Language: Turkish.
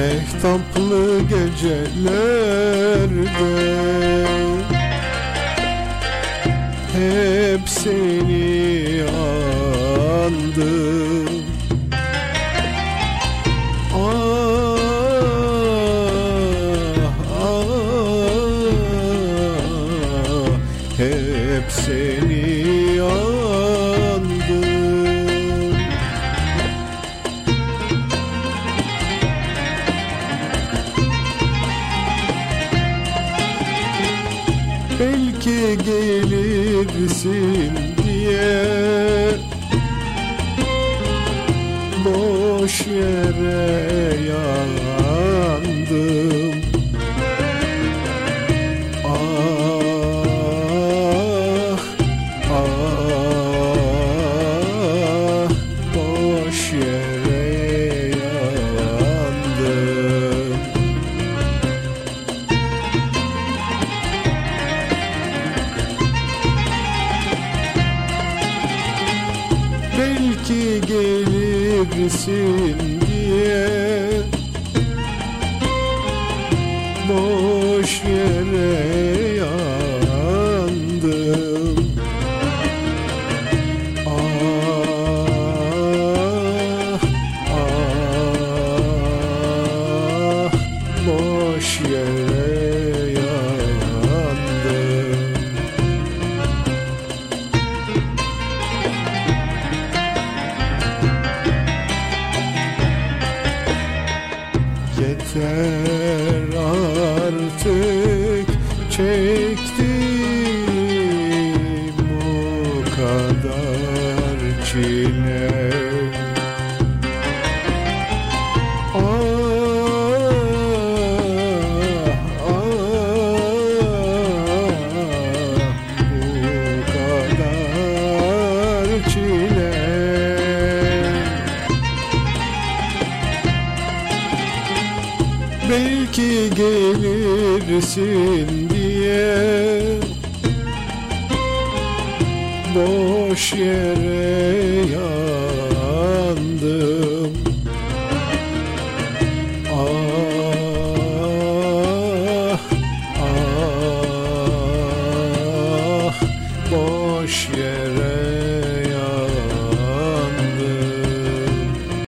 Mehtaplı gecelerde Hep seni andım. Ah, ah, hep seni andım Belki gelirsin diye. Boş yere yandım Belki gelirsin diye Yeter artık. Çektim bu kadar çile belki gelirsin diye. Boş yere yandım. Ah, ah, ah. boş yere